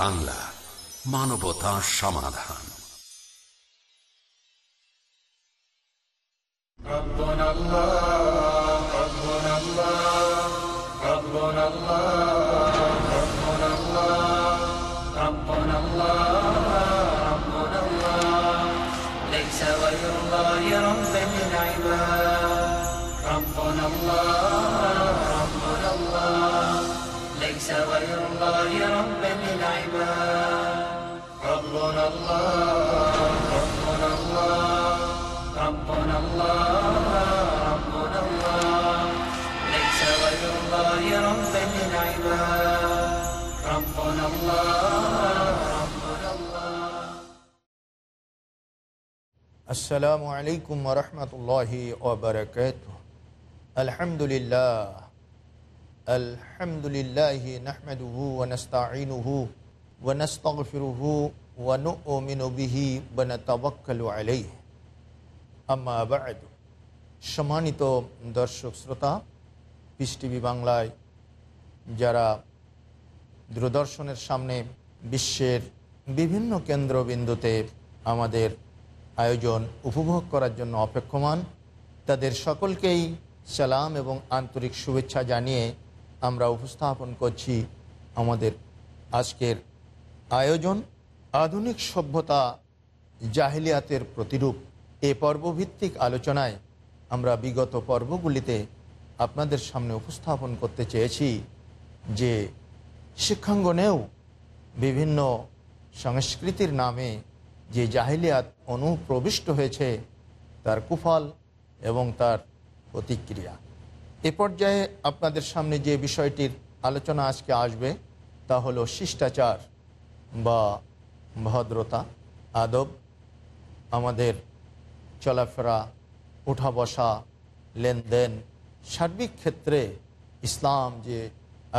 TV Bangla মানবতা সমাধান ربنا الله ربنا الله ربنا الله ربنا الله ليس غير الله رب العباد ربنا الله ربنا الله السلام عليكم ورحمة الله وبركاته. الحمد لله. الحمد لله نحمده ونستعينه ونستغفره বনা আম্মা সম্মানিত দর্শক শ্রোতা পিস টিভি বাংলায় যারা দূরদর্শনের সামনে বিশ্বের বিভিন্ন কেন্দ্রবিন্দুতে আমাদের আয়োজন উপভোগ করার জন্য অপেক্ষমান, তাদের সকলকেই সালাম এবং আন্তরিক শুভেচ্ছা জানিয়ে আমরা উপস্থাপন করছি আমাদের আজকের আয়োজন। আধুনিক সভ্যতা জাহিলিয়াতের প্রতিরূপ এ পর্বভিত্তিক আলোচনায় আমরা বিগত পর্বগুলিতে আপনাদের সামনে উপস্থাপন করতে চেয়েছি যে শিক্ষাঙ্গনেও বিভিন্ন সংস্কৃতির নামে যে জাহিলিয়াত অনুপ্রবিষ্ট হয়েছে, তার কুফল এবং তার প্রতিক্রিয়া। এ পর্যায়ে আপনাদের সামনে যে বিষয়টির আলোচনা আজকে আসবে তা হলো শিষ্টাচার বা ভদ্রতা, আদব, আমাদের চলাফেরা উঠা বসা লেনদেন, সার্বিক ক্ষেত্রে ইসলাম যে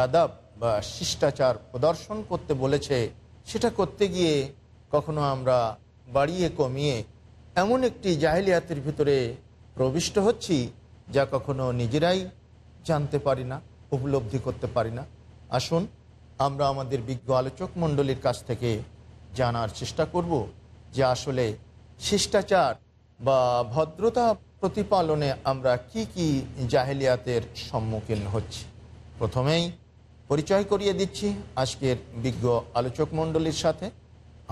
আদব বা শিষ্টাচার প্রদর্শন করতে বলেছে, সেটা করতে গিয়ে কখনো আমরা বাড়িয়ে কমিয়ে এমন একটি জাহেলিয়াতের ভিতরে প্রবিষ্ট হচ্ছি যা কখনো নিজেরাই জানতে পারি না, উপলব্ধি করতে পারি না। আসুন, আমরা আমাদের বিজ্ঞ আলোচক মণ্ডলীর কাছ থেকে জানার চেষ্টা করব যে আসলে শিষ্টাচার বা ভদ্রতা প্রতিপালনে আমরা কি কি জাহেলিয়াতের সম্মুখীন হচ্ছি। প্রথমেই পরিচয় করিয়ে দিচ্ছি আজকের বিজ্ঞ আলোচক মণ্ডলীর সাথে।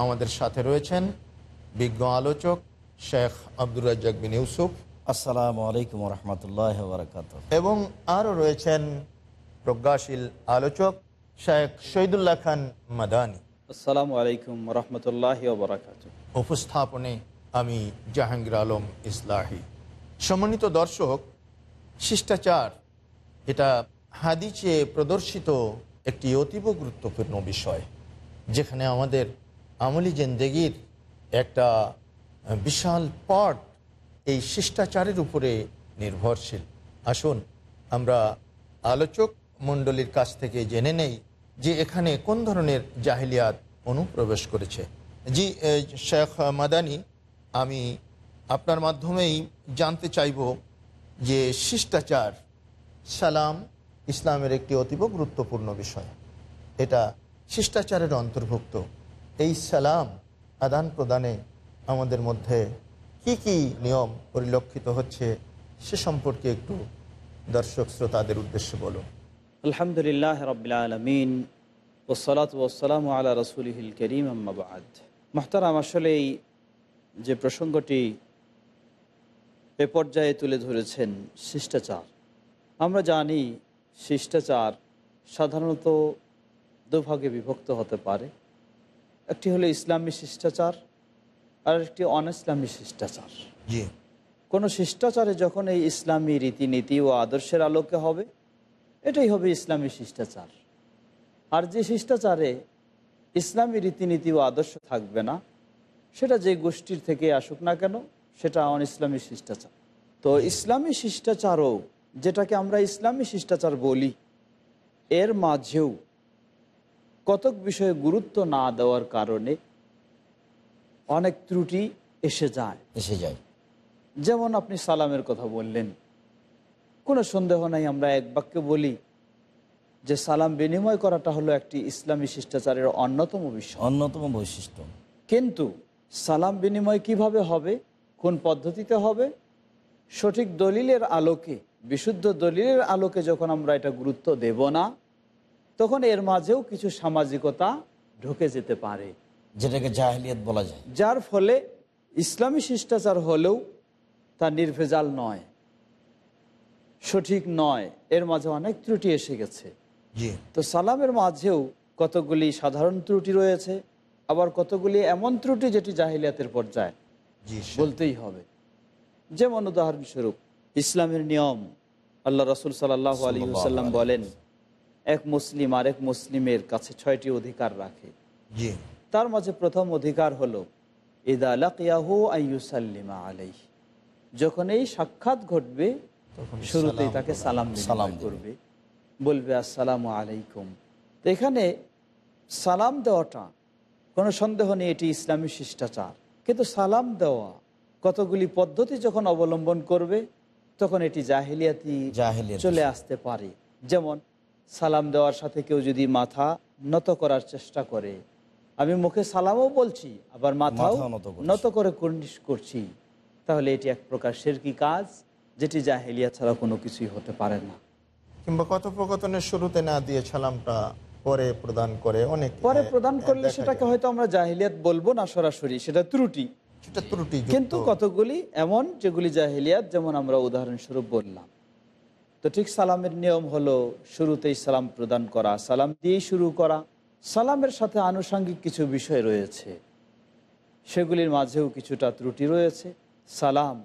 আমাদের সাথে রয়েছেন বিজ্ঞ আলোচক শেখ আব্দুর রাজ্জাক বিন ইউসুফ। আসসালামু আলাইকুম রহমতুল্লাহ বারকাত এবং আরও রয়েছেন প্রজ্ঞাশীল আলোচক শেখ শহীদুল্লাহ খান মাদানী। আসসালামু আলাইকুম রহমতুল্লাহ বরাকাত উপস্থাপনে আমি জাহাঙ্গীর আলম ইসলাহি। সম্মানিত দর্শক, শিষ্টাচার, এটা হাদিসে প্রদর্শিত একটি অতীব গুরুত্বপূর্ণ বিষয়, যেখানে আমাদের আমলি জেন্দেগির একটা বিশাল পট এই শিষ্টাচারের উপরে নির্ভরশীল। আসুন, আমরা আলোচক মণ্ডলীর কাছ থেকে জেনে নেই যে এখানে কোন ধরনের জাহিলিয়াত অনুপ্রবেশ করেছে? জি শেখ মাদানি, আমি আপনার মাধ্যমেই জানতে চাইব যে শিষ্টাচার সালাম ইসলামের একটি অতীব গুরুত্বপূর্ণ বিষয়। এটা শিষ্টাচারের অন্তর্ভুক্ত। এই সালাম আদান প্রদানে আমাদের মধ্যে কি কি নিয়ম পরিলক্ষিত হচ্ছে সে সম্পর্কে একটু দর্শক শ্রোতাদের উদ্দেশ্যে বলুন। আলহামদুলিল্লাহ রবিল আলমিন ওসলাত ওসালাম আলা রসুলহিল করিম আম্মাবাদ মোহতারাম আসলে এই যে প্রসঙ্গটি এ পর্যায়ে তুলে ধরেছেন শিষ্টাচার। আমরা জানি শিষ্টাচার সাধারণত দুভাগে বিভক্ত হতে পারে। একটি হলো ইসলামী শিষ্টাচার আর একটি অন ইসলামী শিষ্টাচার কোনো শিষ্টাচারে যখন এই ইসলামী রীতিনীতি ও আদর্শের আলোকে হবে এটাই হবে ইসলামী শিষ্টাচার। আর যে শিষ্টাচারে ইসলামী রীতিনীতি ও আদর্শ থাকবে না সেটা যে গোষ্ঠীর থেকে আসুক না কেন সেটা অন ইসলামী শিষ্টাচার। তো ইসলামী শিষ্টাচারও যেটাকে আমরা ইসলামী শিষ্টাচার বলি এর মাঝেও কতক বিষয়ে গুরুত্ব না দেওয়ার কারণে অনেক ত্রুটি এসে যায়। এসে যায়। যেমন আপনি সালামের কথা বললেন কোনো সন্দেহ নাই আমরা এক বাক্যে বলি যে সালাম বিনিময় করাটা হলো একটি ইসলামী শিষ্টাচারের অন্যতম বিষয়। অন্যতম বৈশিষ্ট্য। কিন্তু সালাম বিনিময় কীভাবে হবে কোন পদ্ধতিতে হবে সঠিক দলিলের আলোকে বিশুদ্ধ দলিলের আলোকে যখন আমরা এটা গুরুত্ব দেব না তখন এর মাঝেও কিছু সামাজিকতা ঢুকে যেতে পারে। যেটাকে জাহেলিয়াত বলা যায়। যার ফলে ইসলামী শিষ্টাচার হলেও তা নির্ভেজাল নয়। সঠিক নয় এর মাঝে অনেক ত্রুটি এসে গেছে। তো সালামের মাঝেও কতগুলি সাধারণ ত্রুটি রয়েছে আবার কতগুলি এমন ত্রুটি যেটি জাহিলিয়াতের পর্যায়ে? বলতেই হবে। যেমন উদাহরণস্বরূপ ইসলামের নিয়ম আল্লাহ রসুল সাল্লাহ আলী সাল্লাম বলেন এক মুসলিম আরেক মুসলিমের কাছে ছয়টি অধিকার রাখে। তার মাঝে প্রথম অধিকার হলো ইদা লাকিয়াহু আইয়ুসাল্লিমা আলাই যখন এই সাক্ষাৎ ঘটবে শুরুতেই তাকে সালাম সালাম করবে। বলবে আসসালামু আলাইকুম। তো এখানে সালাম দেওয়াটা কোনো সন্দেহ নেই এটি ইসলামী শিষ্টাচার। কিন্তু সালাম দেওয়া কতগুলি পদ্ধতি যখন অবলম্বন করবে তখন এটি জাহিলিয়াতি চলে আসতে পারে। যেমন সালাম দেওয়ার সাথে কেউ যদি মাথা নত করার চেষ্টা করে আমি মুখে সালামও বলছি আবার মাথাও নত করছি। করে কুর্নিশ করছি তাহলে এটি এক প্রকার শেরকি কাজ। যেটি জাহেলিয়া ছাড়া কোনো কিছুই হতে পারে না। কিংবা কথোপকথনের শুরুতে না দিয়ে সালামটা পরে প্রদান করে অনেক পরে হ্যাঁ, প্রদান করলে সেটাকে হয়তো আমরা জাহিলিয়াত বলব না সরাসরি সেটা ত্রুটি। সেটা ত্রুটি কিন্তু কতগুলি এমন যেগুলি জাহিলিয়াত যেমন আমরা উদাহরণস্বরূপ বললাম। তো ঠিক সালামের নিয়ম হলো শুরুতেই সালাম প্রদান করা সালাম দিয়েই শুরু করা। সালামের সাথে আনুষঙ্গিক কিছু বিষয় রয়েছে। সেগুলির মাঝেও কিছুটা ত্রুটি রয়েছে। সালাম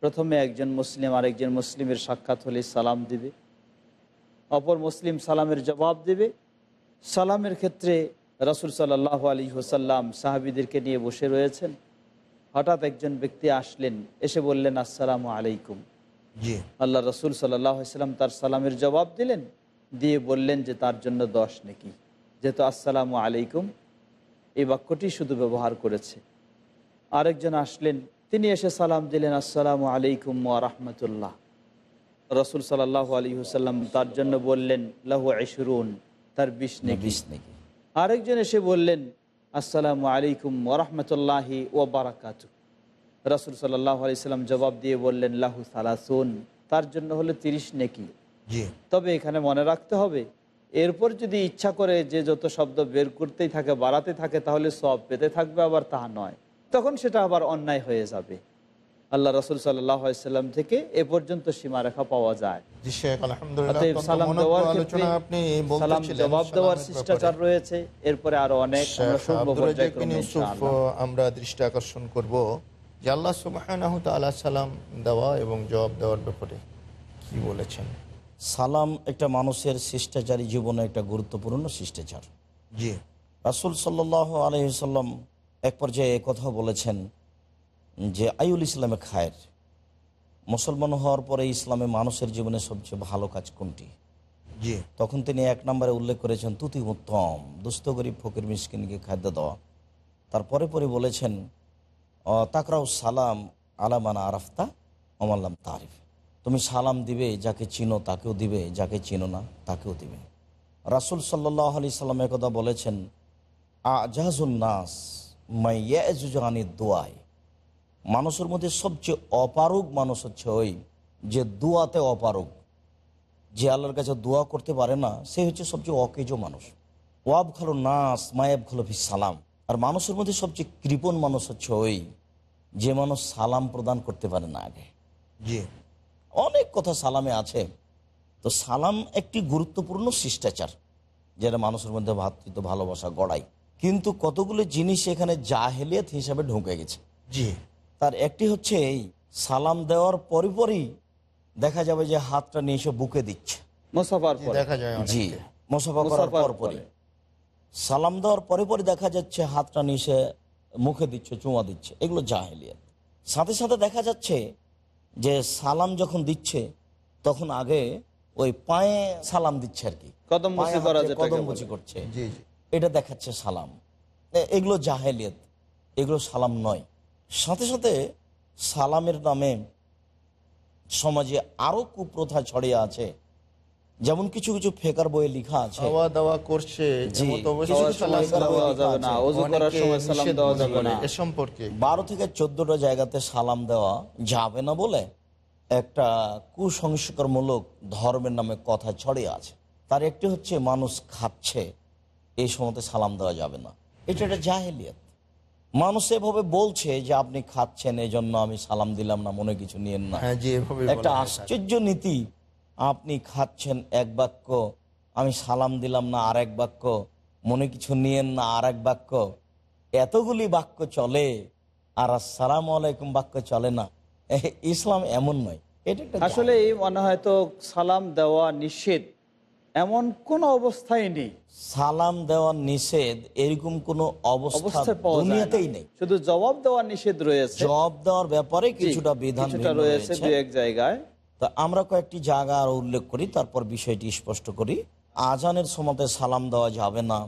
প্রথমে একজন মুসলিম আরেকজন মুসলিমের সাক্ষাৎ হলে সালাম দিবে। অপর মুসলিম সালামের জবাব দেবে। সালামের ক্ষেত্রে রসুল সাল্লাহ আলী হোসাল্লাম সাহাবিদেরকে নিয়ে বসে রয়েছেন। হঠাৎ একজন ব্যক্তি আসলেন এসে বললেন আসসালামু আলাইকুম। জি। আল্লাহ রসুল সাল্লাম তার সালামের জবাব দিলেন দিয়ে বললেন যে তার জন্য দশ নাকি। যেহেতু আসসালামু আলাইকুম। এই বাক্যটি শুধু ব্যবহার করেছে। আরেকজন আসলেন তিনি এসে সালাম দিলেন আসসালামু আলাইকুম রাহমাতুল্লাহ। রসুল সাল্লাহ আলী হুসাল্লাম তার জন্য বললেন লাহু আইসরুন তার বিশ নাকি। আরেকজন এসে বললেন আসসালামু আলাইকুম ওরহমতুল্লাহি ও বারাকাত রাসুল সাল্লাহ আলাইসাল্লাম জবাব দিয়ে বললেন লাহু সালাসুন। তার জন্য হলো তিরিশ নেকি। তবে এখানে মনে রাখতে হবে এরপর যদি ইচ্ছা করে যে যত শব্দ বের করতেই থাকে বাড়াতে থাকে তাহলে সব পেতে থাকবে আবার তাহা নয়। তখন সেটা আবার অন্যায় হয়ে যাবে। আল্লাহ রসুল সাল্লাম থেকে এ পর্যন্ত সীমারেখা পাওয়া যায়। সালাম দেওয়ার ক্ষেত্রে আলোচনা আপনি সালাম জবাব দেওয়ার শিষ্টাচার রয়েছে। এরপরে আরও অনেক আমরা দৃষ্টি আকর্ষণ করব যে আল্লাহ সুবহানাহু তাআলা সালাম দেওয়া এবং জবাব দেওয়ার ব্যাপারে কি বলেছেন? সালাম একটা মানুষের শিষ্টাচারী জীবনে একটা গুরুত্বপূর্ণ শিষ্টাচার। জি। রাসুল সাল্লাহ আলহিসাল্লাম এক পর্যায়ে কথা বলেছেন যে আইউল ইসলামে খায়ের। মুসলমান হওয়ার পরে ইসলামে মানুষের জীবনে সবচেয়ে ভালো কাজ কোনটি? জি। তখন তিনি এক নম্বরে উল্লেখ করেছেন তুতি উত্তম দুস্থ গরিব ফকির মিসকিনকে খাদ্য দেওয়া। তারপরে পরে বলেছেন তাকরাউ সালাম আলামানা আরাফতা অমাল্লাম তারিফ। তুমি সালাম দিবে যাকে চিনো তাকেও দিবে যাকে চিনো না তাকেও দিবে। রাসুল সাল্লাহ আলি সাল্লাম একদা বলেছেন আজাজুল নাস মাইয়াজুজানি দোয়ায়। মানুষের মধ্যে সবচেয়ে অপারগ মানুষ হচ্ছে ওই যে দোয়াতে অপারগ। যে আল্লাহর কাছে দোয়া করতে পারে না সে হচ্ছে সবচেয়ে অকেজ মানুষ। ওয়াব খালো নাস মায়াব খালো ফি সালাম। আর মানুষের মধ্যে সবচেয়ে কৃপণ মানুষ হচ্ছে ওই যে মানুষ সালাম প্রদান করতে পারে না আগে। জি। অনেক কথা সালামে আছে। তো সালাম একটি গুরুত্বপূর্ণ শিষ্টাচার যেটা মানুষের মধ্যে ভাতৃত্ব ভালোবাসা গড়াই কিন্তু কতগুলো জিনিস এখানে জাহেলিয়াত হিসাবে ঢুকে গেছে। জি। তার একটি হচ্ছে এই সালাম দেওয়ার পরই পরই দেখা যাবে যে হাতটা নিয়ে এসে বুকে দিচ্ছে। মোসাফার জি, দেখা যায় জি মোসাফা করার মুসাফার পর পরই। সালাম দেওয়ার পরে পরে দেখা যাচ্ছে হাতটা নিয়ে এসে মুখে দিচ্ছে চুমা দিচ্ছে। এগুলো জাহেলিয়াত। সাথে সাথে দেখা যাচ্ছে যে সালাম যখন দিচ্ছে তখন আগে ওই পায়ে সালাম দিচ্ছে আর কি। কদম কদম। করছে। এটা দেখাচ্ছে সালাম। এগুলো জাহেলিয়ত এগুলো সালাম নয়। সাথে সাথে সালামের নামে সমাজে আরও কুপ্রথা ছড়িয়ে আছে। যেমন কিছু কিছু ফেকার বইয়ে লেখা আছে। খাওয়া দাওয়া করছে বারো থেকে চোদ্দটা জায়গাতে সালাম দেওয়া যাবে না বলে একটা কুসংস্কারমূলক ধর্মের নামে কথা ছড়িয়ে আছে। তার একটি হচ্ছে মানুষ খাচ্ছে। এই সময়তে সালাম দেওয়া যাবে না। এটা একটা জাহেলিয়াত। মানুষ এভাবে বলছে যে আপনি খাচ্ছেন এই জন্য আমি সালাম দিলাম না মনে কিছু নিয়েন না। হ্যাঁ জি এভাবে একটা আশ্চর্য নীতি আপনি খাচ্ছেন এক বাক্য আমি সালাম দিলাম না আর এক বাক্য মনে কিছু নিয়েন না আর এক বাক্য। এতগুলি বাক্য চলে আর আসসালাম আলাইকুম বাক্য চলে না। ইসলাম এমন নয়। এটা আসলে এই মনে হয়তো সালাম দেওয়া নিষেধ। এমন কোন অবস্থায় নেই। সালাম দেওয়ার নিষেধ এরকম কোন অবস্থা। দুনিয়াতেই নেই। শুধু জবাব দেওয়া নিষেধ রয়েছে। জবাব দেওয়ার ব্যাপারে কিছুটা বিধান রয়েছে। এক জায়গায়। তা আমরা কয়েকটি জায়গা আরও উল্লেখ করি তারপর বিষয়টি স্পষ্ট করি। আজানের সময়তে সালাম দেওয়া যাবে না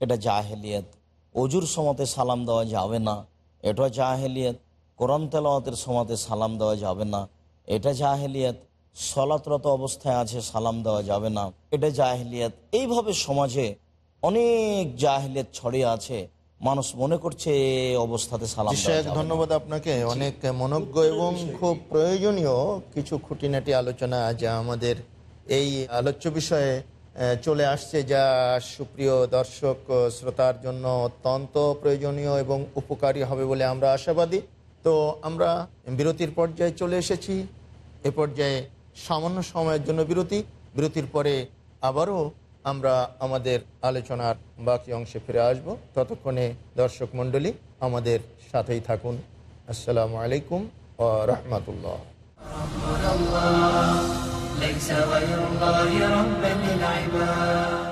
এটা জাহেলিয়ত। অজুর সময়তে সালাম দেওয়া যাবে না এটা জাহেলিয়ত। কোরআন তেলাওয়াতের সময়তে সালাম দেওয়া যাবে না এটা জাহেলিয়ত। সলাতরত অবস্থায় আছে সালাম দেওয়া যাবে না। এটা জাহেলিয়ত। এইভাবে সমাজে অনেক জাহিলিয়াত ছড়িয়ে আছে। মানুষ মনে করছে অবস্থাতে সালাম। ধন্যবাদ আপনাকে। অনেক মনজ্ঞ এবং খুব প্রয়োজনীয় কিছু খুঁটিনাটি আলোচনা যা আমাদের এই আলোচ্য বিষয়ে চলে আসছে যা সুপ্রিয় দর্শক শ্রোতার জন্য অত্যন্ত প্রয়োজনীয় এবং উপকারী হবে বলে আমরা আশাবাদী। তো আমরা বিরতির পর্যায়ে চলে এসেছি। এ পর্যায়ে সামান্য সময়ের জন্য বিরতি বিরতির পরে আবারও আমরা আমাদের আলোচনার বাকি অংশে ফিরে আসব ততক্ষণে দর্শক মণ্ডলী আমাদের সাথেই থাকুন আসসালামু আলাইকুম ও রহমতুল্লাহ ليس غير الله ربا للعباد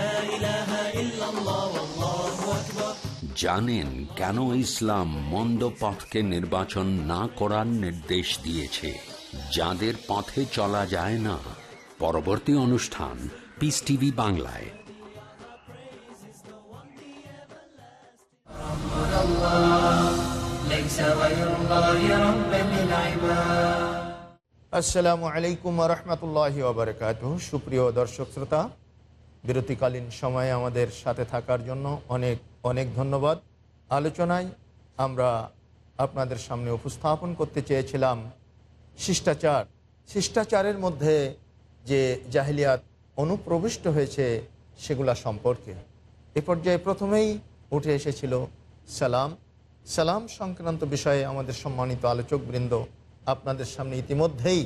জানেন কেন ইসলাম মন্দ পথকে নির্বাচন না করার নির্দেশ দিয়েছে। যাদের পথে চলা যায় না। পরবর্তী অনুষ্ঠান পিস টিভি বাংলায়। আসসালামু আলাইকুম রহমতুল্লাহ সুপ্রিয় দর্শক শ্রোতা, বিরতিকালীন সময়ে আমাদের সাথে থাকার জন্য অনেক অনেক ধন্যবাদ। আলোচনায় আমরা আপনাদের সামনে উপস্থাপন করতে চেয়েছিলাম শিষ্টাচার। শিষ্টাচারের মধ্যে যে জাহিলিয়াত অনুপ্রবিষ্ট হয়েছে সেগুলা সম্পর্কে। এ পর্যায়ে প্রথমেই উঠে এসেছিল সালাম। সালাম সংক্রান্ত বিষয়ে আমাদের সম্মানিত আলোচকবৃন্দ আপনাদের সামনে ইতিমধ্যেই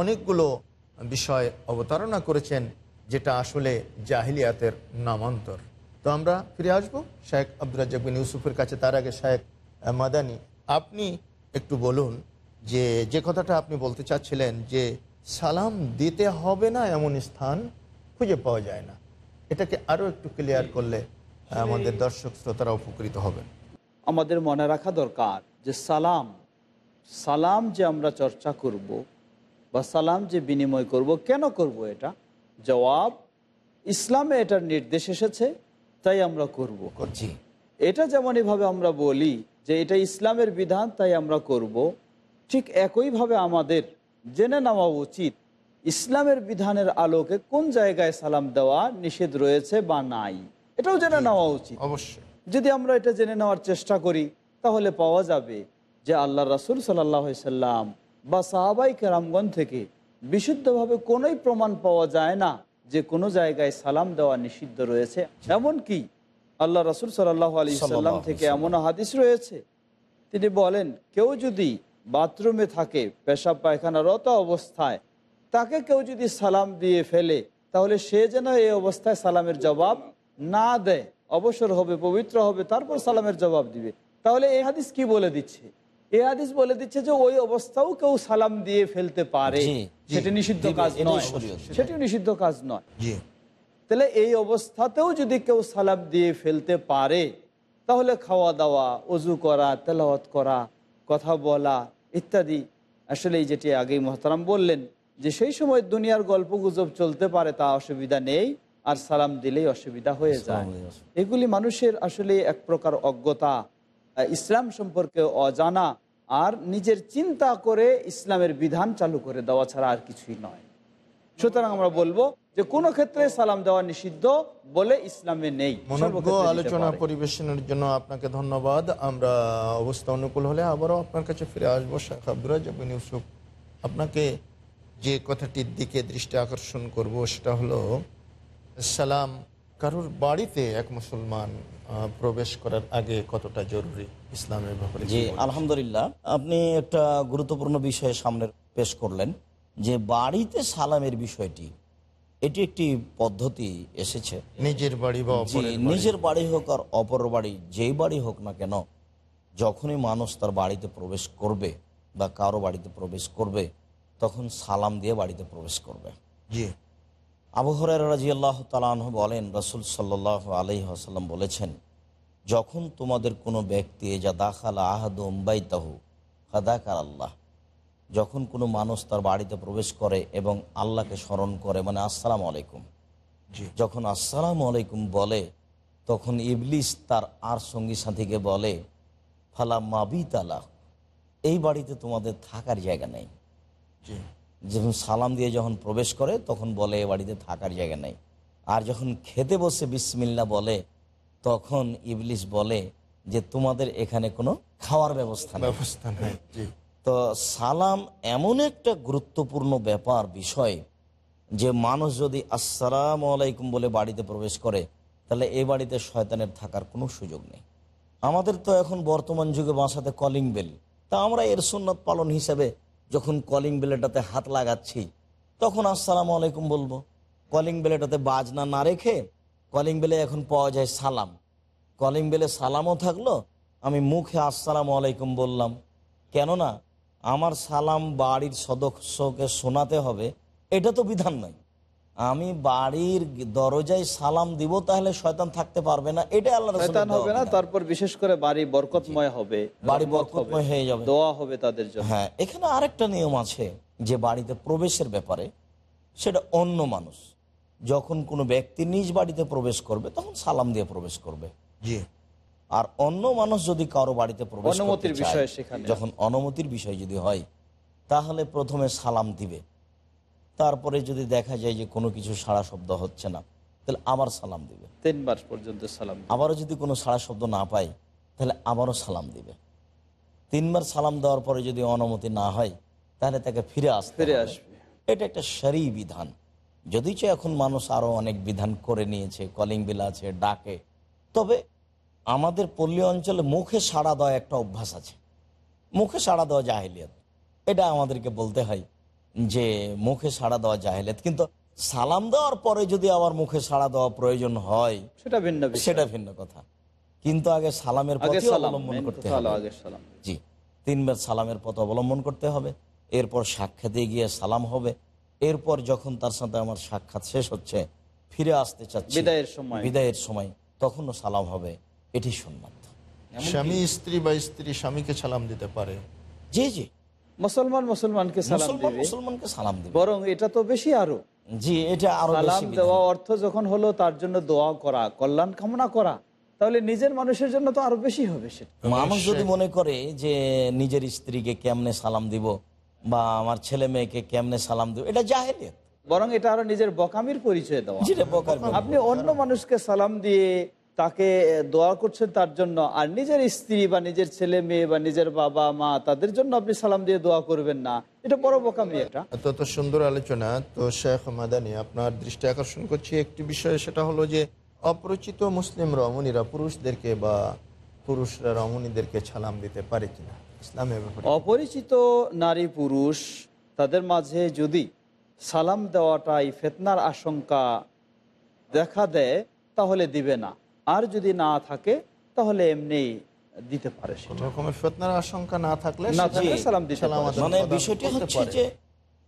অনেকগুলো বিষয় অবতারণা করেছেন, যেটা আসলে জাহিলিয়াতের নামান্তর। তো আমরা ফিরে আসব। শেখ আব্দুল রাজ্জাক বিন ইউসুফের কাছে, তার আগে শেখ মাদানি, আপনি একটু বলুন যে যে কথাটা আপনি বলতে চাচ্ছিলেন যে, সালাম দিতে হবে না এমন স্থান খুঁজে পাওয়া যায় না। এটাকে আরও একটু ক্লিয়ার করলে আমাদের দর্শক শ্রোতারা উপকৃত হবেন। আমাদের মনে রাখা দরকার যে, সালাম সালাম যে আমরা চর্চা করব বা সালাম যে বিনিময় করব, কেন করব এটা? জবাব, ইসলামে এটার নির্দেশ এসেছে। তাই আমরা করব। করছি। এটা যেমন এভাবে আমরা বলি যে এটা ইসলামের বিধান তাই আমরা করব। ঠিক একইভাবে আমাদের জেনে নেওয়া উচিত ইসলামের বিধানের আলোকে কোন জায়গায় সালাম দেওয়া নিষেধ রয়েছে বা নাই। এটাও জেনে নেওয়া উচিত। অবশ্যই। যদি আমরা এটা জেনে নেওয়ার চেষ্টা করি তাহলে পাওয়া যাবে যে আল্লাহ রাসুল সাল্লাহ সাল্লাম বা সাহাবাই কেরামগঞ্জ থেকে বিশুদ্ধভাবে কোনোই প্রমাণ পাওয়া যায় না। যে কোনো জায়গায় সালাম দেওয়া নিষিদ্ধ রয়েছে। এমনকি আল্লাহ রাসুল সাল্লাহ আলি সাল্লাম থেকে এমন হাদিস রয়েছে। তিনি বলেন কেউ যদি বাথরুমে থাকে পেশাব পায়খানারত অবস্থায় তাকে কেউ যদি সালাম দিয়ে ফেলে তাহলে সে যেন এই অবস্থায় সালামের জবাব না দেয়। অবসর হবে পবিত্র হবে তারপর সালামের জবাব দিবে। তাহলে এই হাদিস কি বলে দিচ্ছে? এই হাদিস বলে দিচ্ছে যে ওই অবস্থাও কেউ সালাম দিয়ে ফেলতে পারে। সেটা নিষিদ্ধ কাজ নয়। শরীয়ত। নিষিদ্ধ কাজ নয়। তাহলে এই অবস্থাতেও যদি কেউ সালাম দিয়ে ফেলতে পারে তাহলে খাওয়া দাওয়া অজু করা তেলাওয়াত করা কথা বলা ইত্যাদি আসলে যেটি আগেই মহতারাম বললেন যে সেই সময় দুনিয়ার গল্প গুজব চলতে পারে তা অসুবিধা নেই। আর সালাম দিলেই অসুবিধা হয়ে যায়। এগুলি মানুষের আসলে এক প্রকার অজ্ঞতা। ইসলাম সম্পর্কে অজানা আর নিজের চিন্তা করে ইসলামের বিধান চালু করে দেওয়া ছাড়া আর কিছুই নয়। সুতরাং আমরা বলব যে কোনো ক্ষেত্রে সালাম দেওয়া নিষিদ্ধ বলে ইসলামে নেই। আলোচনা পরিবেশনের জন্য আপনাকে ধন্যবাদ। আমরা অবস্থা অনুকূল হলে আবারও আপনার কাছে ফিরে আসব। শেখ ইউসুফ আপনাকে যে কথাটির দিকে দৃষ্টি আকর্ষণ করব সেটা হলো সালাম কারোর বাড়িতে এক মুসলমান প্রবেশ করার আগে কতটা জরুরি ইসলামের ব্যাপারে জি আলহামদুলিল্লাহ। আপনি একটা গুরুত্বপূর্ণ বিষয় সামনে পেশ করলেন যে বাড়িতে সালামের বিষয়টি এটি একটি পদ্ধতি এসেছে। নিজের বাড়ি বা। নিজের বাড়ি হোক আর অপর বাড়ি যেই বাড়ি হোক না কেন যখনই মানুষ তার বাড়িতে প্রবেশ করবে বা কারও বাড়িতে প্রবেশ করবে তখন সালাম দিয়ে বাড়িতে প্রবেশ করবে। জি। আবু হরাই রাজি আল্লাহ তালাহ বলেন রসুল সাল্লাহ আলহি আসাল্লাম বলেছেন যখন তোমাদের কোনো ব্যক্তি যা দাখাল আহাদ উম্বাইতাহু হাদাকার আল্লাহ যখন কোনো মানুষ তার বাড়িতে প্রবেশ করে এবং আল্লাহকে স্মরণ করে মানে আসসালাম আলাইকুম জি। যখন আসসালাম আলাইকুম বলে তখন ইবলিস তার আর সঙ্গী সাথীকে বলে ফালা মাবি তালা এই বাড়িতে তোমাদের থাকার জায়গা নেই। যখন সালাম দিয়ে যখন প্রবেশ করে তখন বলে এ বাড়িতে থাকার জায়গা নেই। আর যখন খেতে বসে বিসমিল্লা বলে তখন ইবলিশ বলে যে তোমাদের এখানে কোনো খাওয়ার ব্যবস্থা ব্যবস্থা নেই তো সালাম এমন একটা গুরুত্বপূর্ণ ব্যাপার বিষয় যে মানুষ যদি আসসালাম আলাইকুম বলে বাড়িতে প্রবেশ করে তাহলে এ বাড়িতে শয়তানের থাকার কোনো সুযোগ নেই। আমাদের তো এখন বর্তমান যুগে বাসাতে কলিং বেল তা আমরা এর সুন্নত পালন হিসেবে যখন কলিং বেলেটাতে হাত লাগাচ্ছি, তখন আসসালাম আলাইকুম বলব। কলিং বেলেটাতে বাজনা না রেখে কলিং বেলে এখন পাওয়া যায় সালাম। কলিং বেলে সালামও থাকল, আমি মুখে আসসালাম আলাইকুম বললাম। কেননা, আমার সালাম বাড়ির সদস্যকে শোনাতে হবে, এটা তো বিধান নয়। আমি বাড়ির দরজায় সালাম দিব তাহলে শয়তান থাকতে পারবে না। এটা আল্লাহ শয়তান হবে না তারপর বিশেষ করে বাড়ি বরকতময় হবে বাড়ি বরকতময় হয়ে যাবে। দোয়া হবে তাদের জন্য। হ্যাঁ এখানে আরেকটা নিয়ম আছে যে বাড়িতে প্রবেশের ব্যাপারে সেটা অন্য মানুষ। যখন কোনো ব্যক্তি নিজ বাড়িতে প্রবেশ করবে তখন সালাম দিয়ে প্রবেশ করবে। জি। আর অন্য মানুষ যদি কারও বাড়িতে প্রবেশ অনুমতির বিষয় সেখানে। যখন অনুমতির বিষয় যদি হয় তাহলে প্রথমে সালাম দিবে। তারপরে যদি দেখা যায় যে কোনো কিছু সাড়া শব্দ হচ্ছে না তাহলে আবার সালাম দিবে। তিনবার পর্যন্ত সালাম আবারও যদি কোনো সাড়া শব্দ না পাই তাহলে আবারও সালাম দিবে। তিনবার সালাম দেওয়ার পরে যদি অনুমতি না হয় তাহলে তাকে ফিরে আসতে ফিরে আসবে। এটা একটা সারি বিধান। যদি যদিচ এখন মানুষ আরও অনেক বিধান করে নিয়েছে কলিং বিল আছে ডাকে তবে আমাদের পল্লী অঞ্চলে মুখে সাড়া দেওয়া একটা অভ্যাস আছে। মুখে সাড়া দেওয়া জাহেলিয়াত। এটা আমাদেরকে বলতে হয় যে মুখে সাড়া দেওয়া জাহেলিয়াত। কিন্তু সালাম দেওয়ার পরে যদি আবার মুখে সাড়া দেওয়া প্রয়োজন হয় সেটা ভিন্ন সেটা ভিন্ন কথা। কিন্তু আগে সালামের সালাম অবলম্বন করতে হবে। জি তিনবার সালামের পথ অবলম্বন করতে হবে। এরপর সাক্ষাতে গিয়ে সালাম হবে। এরপর যখন তার সাথে আমার সাক্ষাৎ শেষ হচ্ছে ফিরে আসতে চাচ্ছি বিদায়ের সময়। বিদায়ের সময় তখনও সালাম হবে। এটি সম্মান স্বামী স্ত্রী বা স্ত্রী স্বামীকে সালাম দিতে পারে। জি জি। মুসলমান মুসলমানকে সালাম দিবে। মুসলমানকে সালাম দিবে। বরং এটা তো বেশি আরও। জি এটা আরও সালাম। দেওয়া অর্থ যখন হলো তার জন্য দোয়া করা কল্যাণ কামনা করা তাহলে নিজের মানুষের জন্য তো আরও বেশি হবে সেটা মানুষ যদি মনে করে যে নিজের স্ত্রীকে কেমনে সালাম দিব বা আমার ছেলে মেয়েকে কেমনে সালাম দিব এটা জাহেলিয়াত। বরং এটা আরও নিজের বকামির পরিচয় দেওয়া। আপনি অন্য মানুষকে সালাম দিয়ে তাকে দোয়া করছেন তার জন্য। আর নিজের স্ত্রী বা নিজের ছেলে মেয়ে বা নিজের বাবা মা তাদের জন্য আপনি সালাম দিয়ে দোয়া করবেন না। এটা বড় বোকামি এটা। অত্যন্ত সুন্দর আলোচনা। তো শেখ মাদানি আপনার দৃষ্টি আকর্ষণ করছি একটি বিষয় সেটা হলো যে অপরিচিত মুসলিম রমণীরা পুরুষদেরকে বা পুরুষরা রমণীদেরকে সালাম দিতে পারে কিনা? ইসলামের ব্যাপারে। অপরিচিত নারী পুরুষ তাদের মাঝে যদি সালাম দেওয়াটাই ফেতনার আশঙ্কা দেখা দেয় তাহলে দিবে না। আর যদি না থাকে তাহলে এমনি দিতে পারে ফেতনার আশঙ্কা না থাকলে সালাম দিতে মানে বিষয়টি হচ্ছে যে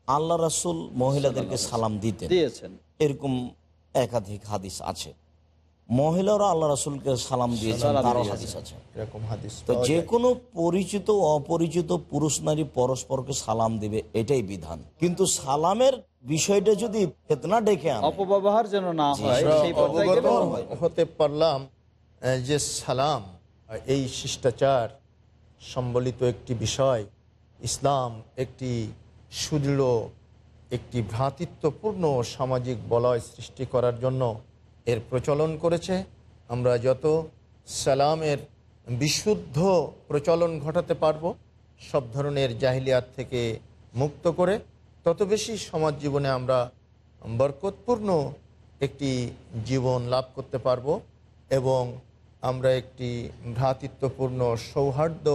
আল্লাহ রাসুল মহিলাদেরকে সালাম দিতে দিয়েছেন। এরকম একাধিক হাদিস আছে। মহিলারা আল্লাহ রাসুলকে সালাম দিয়েছেন তারও হাদিস আছে। এরকম হাদিস তো যে কোনো পরিচিত অপরিচিত পুরুষ নারী পরস্পরকে সালাম দিবে এটাই বিধান। কিন্তু সালামের বিষয়টা যদি ফেতনা ডেকে অপব্যবহার যেন না হয়। হতে পারলাম আহ, যে সালাম এই শিষ্টাচার সম্বলিত একটি বিষয় ইসলাম একটি সুদৃঢ় একটি ভ্রাতৃত্বপূর্ণ সামাজিক বলয় সৃষ্টি করার জন্য এর প্রচলন করেছে। আমরা যত সালামের বিশুদ্ধ প্রচলন ঘটাতে পারব, সব ধরনের জাহিলিয়াত থেকে মুক্ত করে, তত বেশি সমাজ জীবনে আমরা বরকতপূর্ণ একটি জীবন লাভ করতে পারব এবং আমরা একটি ভ্রাতৃত্বপূর্ণ, সৌহার্দ্য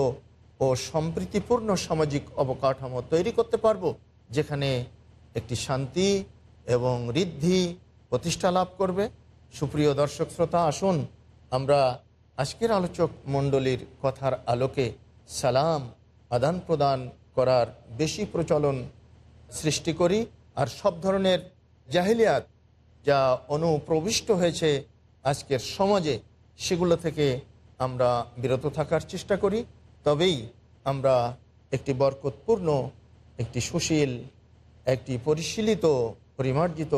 ও সম্প্রীতিপূর্ণ সামাজিক অবকাঠামো তৈরি করতে পারব, যেখানে একটি শান্তি এবং ঋদ্ধি প্রতিষ্ঠা লাভ করবে। সুপ্রিয় দর্শক শ্রোতা, আসুন আমরা আজকের আলোচক মণ্ডলীর কথার আলোকে সালাম আদান প্রদান করার বেশি প্রচলন সৃষ্টি করি আর সব ধরনের জাহিলিয়াত যা অনুপ্রবিষ্ট হয়েছে আজকের সমাজে, সেগুলো থেকে আমরা বিরত থাকার চেষ্টা করি। তবেই আমরা একটি বরকতপূর্ণ, একটি সুশীল, একটি পরিশীলিত, পরিমার্জিত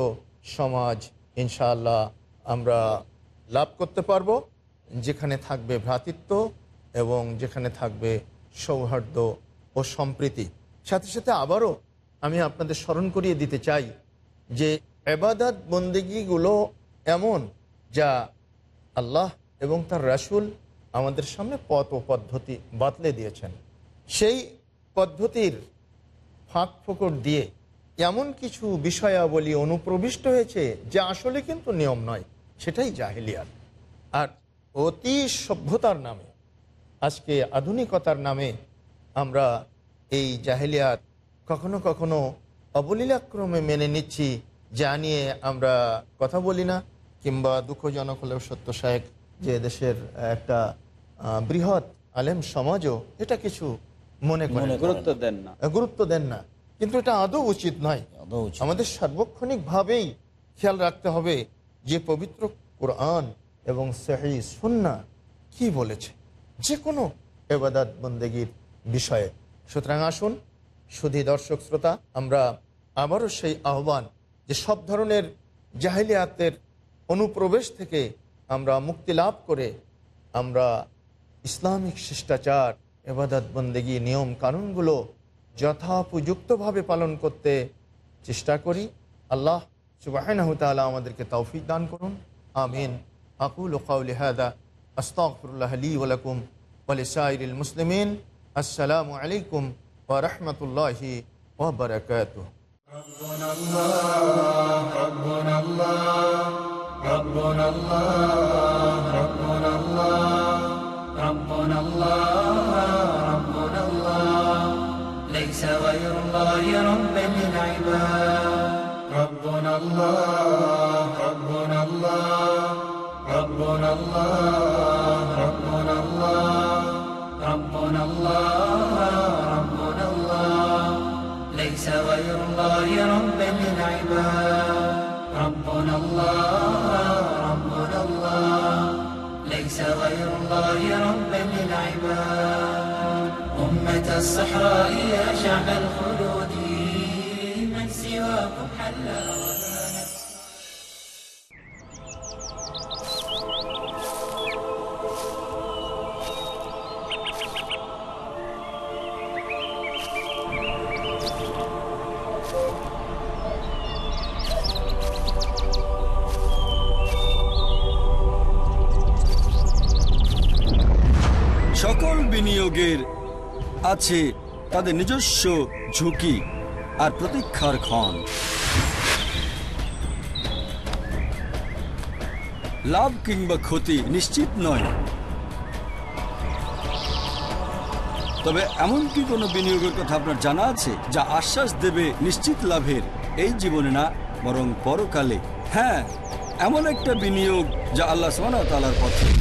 সমাজ, ইনশাআল্লাহ আমরা লাভ করতে পারব যেখানে থাকবে ভ্রাতৃত্ব এবং যেখানে থাকবে সৌহার্দ্য ও সম্প্রীতি। সাথে সাথে আবারও আমি আপনাদের স্মরণ করিয়ে দিতে চাই যে এবাদাত বন্দেগিগুলো এমন যা আল্লাহ এবং তার রাসূল আমাদের সামনে পথ ও পদ্ধতি বাতলে দিয়েছেন। সেই পদ্ধতির ফাঁক ফোকর দিয়ে এমন কিছু বিষয়াবলী অনুপ্রবিষ্ট হয়েছে যা আসলে কিন্তু নিয়ম নয়। সেটাই জাহেলিয়াত। আর অতি সভ্যতার নামে আজকে আধুনিকতার নামে আমরা এই জাহেলিয়াত কখনো কখনো অবলীলাক্রমে মেনে নিচ্ছি যা নিয়ে আমরা কথা বলি না কিংবা দুঃখজনক হলেও সত্য সাহেব যে দেশের একটা বৃহৎ আলেম সমাজও এটা কিছু মনে করে গুরুত্ব দেন না। গুরুত্ব দেন না। কিন্তু এটা আদৌ উচিত নয়। আমাদের সার্বক্ষণিকভাবেই খেয়াল রাখতে হবে যে পবিত্র কোরআন এবং সেহী সুন্না কি বলেছে? যে কোনো এবাদাত বন্দেগীর বিষয়ে। সুতরাং আসুন, সুধী দর্শক শ্রোতা, আমরা আবারও সেই আহ্বান যে সব ধরনের জাহিলিয়াতের অনুপ্রবেশ থেকে আমরা মুক্তি লাভ করে আমরা ইসলামিক শিষ্টাচার, এবাদত বন্দেগী নিয়ম কানুনগুলো যথাপযুক্তভাবে পালন করতে চেষ্টা করি। আল্লাহ সুবাহ আমাদেরকে তৌফিক দান করুন আমিন আকুল কাউলি হাদা আস্তাগফিরুল্লাহ লি ওয়া লাকুম ওয়া লিসাইরিল মুসলিমিন আসসালামু আলাইকুম ওয়া রাহমাতুল্লাহি ওয়া বারাকাতুহু ربنا الله ربنا الله ربنا الله ربنا الله ربنا الله ربنا الله ليس غير الله ربا للعباد ربنا الله ربنا الله ربنا الله ربنا الله ربنا الله ربنا الله. ليس غير الله ربا للعباد ربنا الله ربنا الله. ليس غير الله ربا للعباد أمة الصحراء يا شعب الخلود সকল বিনিয়োগের আছে তাদের নিজস্ব ঝুঁকি আর প্রতীক্ষার ক্ষণ। লাভ কিংবা ক্ষতি নিশ্চিত নয়। তবে এমন কি কোনো বিনিয়োগের কথা আপনার জানা আছে, যা আশ্বাস দেবে নিশ্চিত লাভের এই জীবনে না, বরং পরকালে? হ্যাঁ এমন একটা বিনিয়োগ যা আল্লাহ সামানা তালার পথে।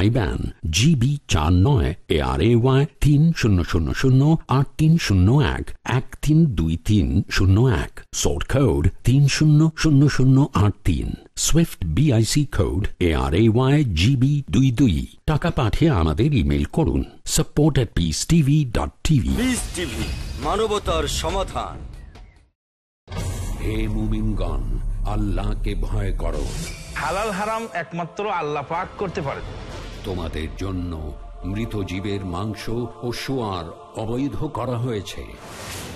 আইব্যান জিবি চার নয় এ আর এ ওয়াই তিন শূন্য শূন্য শূন্য আট তিন শূন্য এক এক তিন দুই তিন শূন্য এক কোড তিন শূন্য শূন্য শূন্য আট তিন SWIFT BIC code A R A Y GB দুই দুই। টাকা পাঠিয়ে আমাদের ইমেল করুন support at Peace TV dot TV মানবতার সমাধান। হে মুমিনগণ আল্লাহকে ভয় করো। হালাল হারাম একমাত্র আল্লাহ পাক করতে পারেন। তোমাদের জন্য মৃত জীবের মাংস ও সোয়ার অবৈধ করা হয়েছে।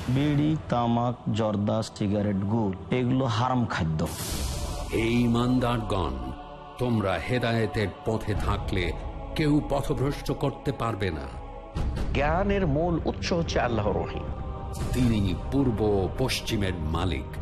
বিড়ি তামাক জর্দা সিগারেট গুড় এগুলো হারাম খাদ্য। এই ইমানদারগণ তোমরা হেদায়েতের পথে থাকলে কেউ পথভ্রষ্ট করতে পারবে না। জ্ঞানের মূল উৎস হচ্ছে আল্লাহর রহিম তিনি পূর্ব পশ্চিমের মালিক।